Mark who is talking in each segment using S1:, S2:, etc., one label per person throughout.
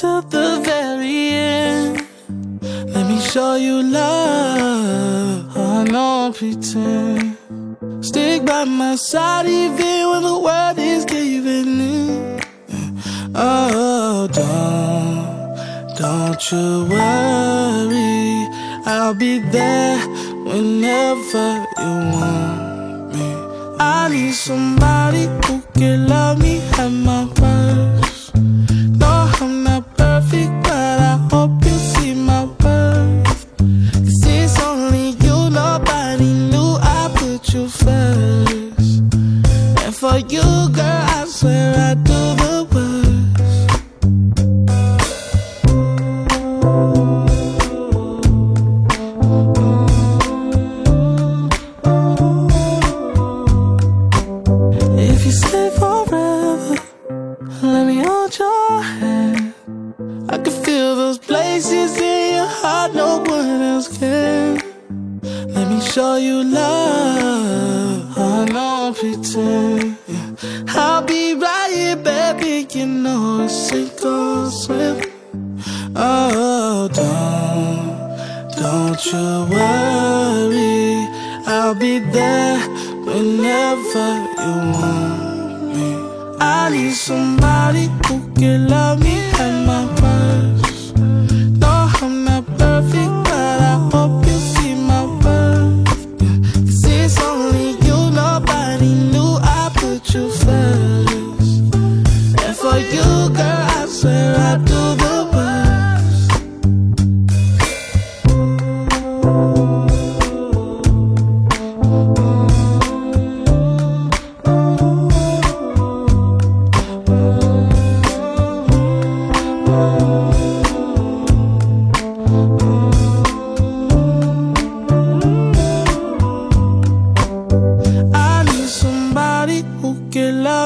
S1: until the very end? Let me show you love. Oh, no pretend. Stick by my side even when the world is giving in. Oh, don't, don't you worry. I'll be there whenever you want me. I need somebody who can love me at my worst. You stay forever, let me hold your hand. I can feel those places in your heart no one else can. Let me show you love. I don't pretend. I'll be right here, baby. You know it's sink or swim. Oh, don't, don't you worry. I'll be there whenever you want me. I need somebody who can love me at my worst. No, I'm not perfect, but I hope you see my worth. Cause it's only you, nobody knew I put you first. And for you, girl, I swear I do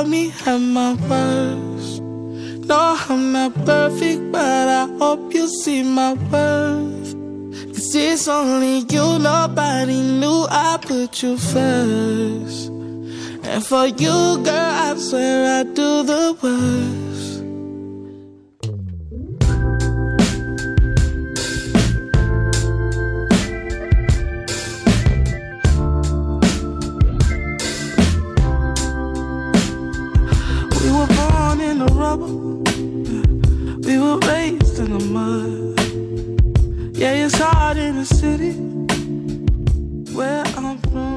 S1: love me at my worst. No, I'm not perfect, but I hope you see my worth. Cause it's only you, nobody knew I put you first. And for you, girl, I swear I do the worst. rubble. We were raised in the mud. Yeah, it's hard in the city where I'm from.